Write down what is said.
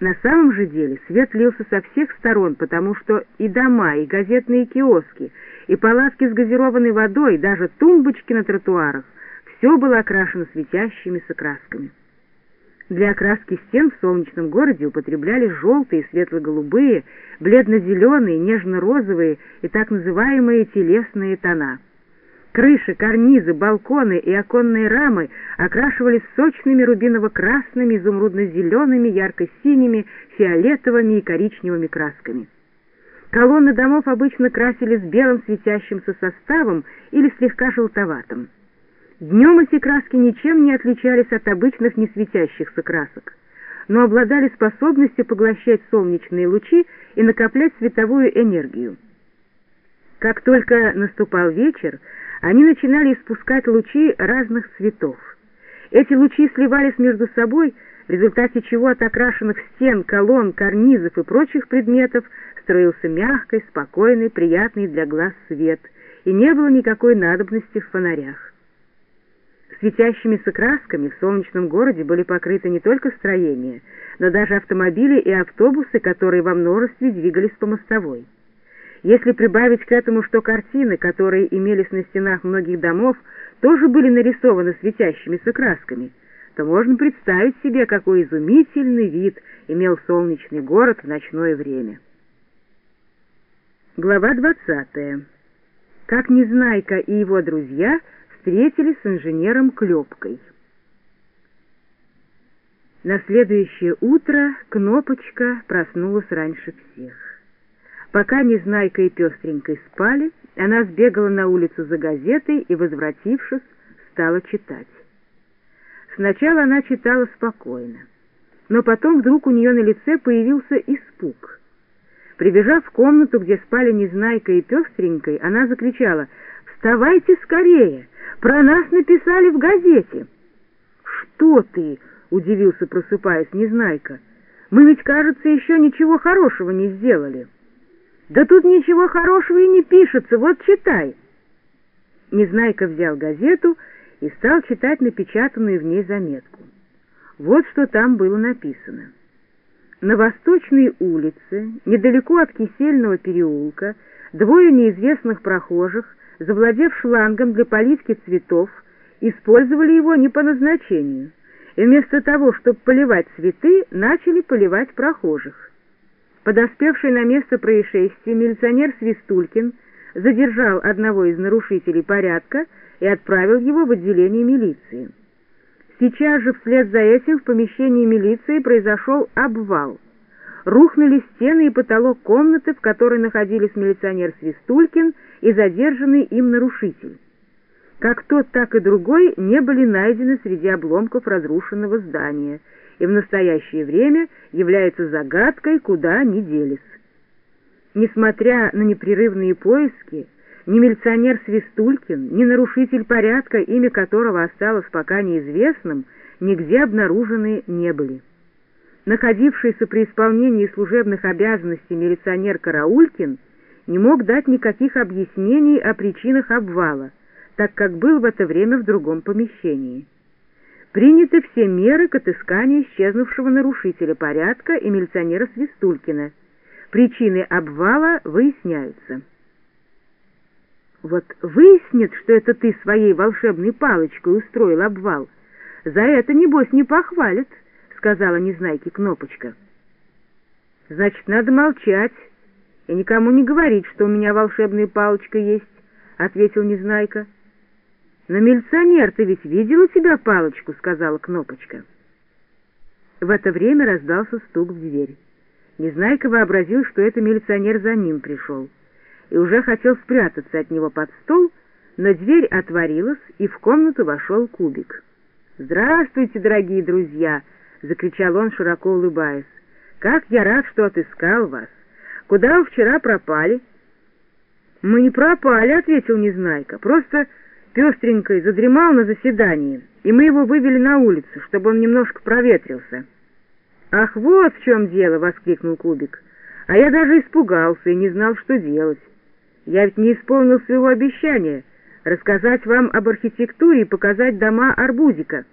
На самом же деле свет лился со всех сторон, потому что и дома, и газетные киоски, и палатки с газированной водой, даже тумбочки на тротуарах, все было окрашено светящимися красками. Для окраски стен в солнечном городе употребляли желтые, светло-голубые, бледно-зеленые, нежно-розовые и так называемые телесные тона. Крыши, карнизы, балконы и оконные рамы окрашивались сочными рубиново-красными, изумрудно-зелеными, ярко-синими, фиолетовыми и коричневыми красками. Колонны домов обычно красили с белым светящимся составом или слегка желтоватым. Днем эти краски ничем не отличались от обычных несветящихся красок, но обладали способностью поглощать солнечные лучи и накоплять световую энергию. Как только наступал вечер, они начинали испускать лучи разных цветов. Эти лучи сливались между собой, в результате чего от окрашенных стен, колонн, карнизов и прочих предметов строился мягкий, спокойный, приятный для глаз свет, и не было никакой надобности в фонарях. Светящимися красками в солнечном городе были покрыты не только строения, но даже автомобили и автобусы, которые во множестве двигались по мостовой. Если прибавить к этому, что картины, которые имелись на стенах многих домов, тоже были нарисованы светящимися красками, то можно представить себе, какой изумительный вид имел солнечный город в ночное время. Глава 20. Как Незнайка и его друзья встретились с инженером Клепкой. На следующее утро Кнопочка проснулась раньше всех. Пока Незнайка и Пестренькой спали, она сбегала на улицу за газетой и, возвратившись, стала читать. Сначала она читала спокойно, но потом вдруг у нее на лице появился испуг. Прибежав в комнату, где спали Незнайка и Пестренькой, она закричала «Вставайте скорее! Про нас написали в газете!» «Что ты?» — удивился, просыпаясь Незнайка. «Мы ведь, кажется, еще ничего хорошего не сделали». «Да тут ничего хорошего и не пишется, вот читай!» Незнайка взял газету и стал читать напечатанную в ней заметку. Вот что там было написано. На Восточной улице, недалеко от Кисельного переулка, двое неизвестных прохожих, завладев шлангом для поливки цветов, использовали его не по назначению, и вместо того, чтобы поливать цветы, начали поливать прохожих. Подоспевший на место происшествия милиционер Свистулькин задержал одного из нарушителей порядка и отправил его в отделение милиции. Сейчас же вслед за этим в помещении милиции произошел обвал. Рухнули стены и потолок комнаты, в которой находились милиционер Свистулькин и задержанный им нарушитель. Как тот, так и другой не были найдены среди обломков разрушенного здания – и в настоящее время является загадкой, куда они делись. Несмотря на непрерывные поиски, ни милиционер Свистулькин, ни нарушитель порядка, имя которого осталось пока неизвестным, нигде обнаружены не были. Находившийся при исполнении служебных обязанностей милиционер Караулькин не мог дать никаких объяснений о причинах обвала, так как был в это время в другом помещении. Приняты все меры к отысканию исчезнувшего нарушителя порядка и милиционера Свистулькина. Причины обвала выясняются. Вот выяснит, что это ты своей волшебной палочкой устроил обвал. За это, небось, не похвалят, — сказала Незнайке Кнопочка. Значит, надо молчать и никому не говорить, что у меня волшебная палочка есть, — ответил Незнайка. «Но милиционер, ты ведь видел у тебя палочку?» — сказала Кнопочка. В это время раздался стук в дверь. Незнайка вообразил, что это милиционер за ним пришел, и уже хотел спрятаться от него под стол, но дверь отворилась, и в комнату вошел Кубик. «Здравствуйте, дорогие друзья!» — закричал он, широко улыбаясь. «Как я рад, что отыскал вас! Куда вы вчера пропали?» «Мы не пропали», — ответил Незнайка, — «просто...» пестренькой задремал на заседании, и мы его вывели на улицу, чтобы он немножко проветрился. «Ах, вот в чем дело!» — воскликнул Кубик. «А я даже испугался и не знал, что делать. Я ведь не исполнил своего обещания рассказать вам об архитектуре и показать дома Арбузика».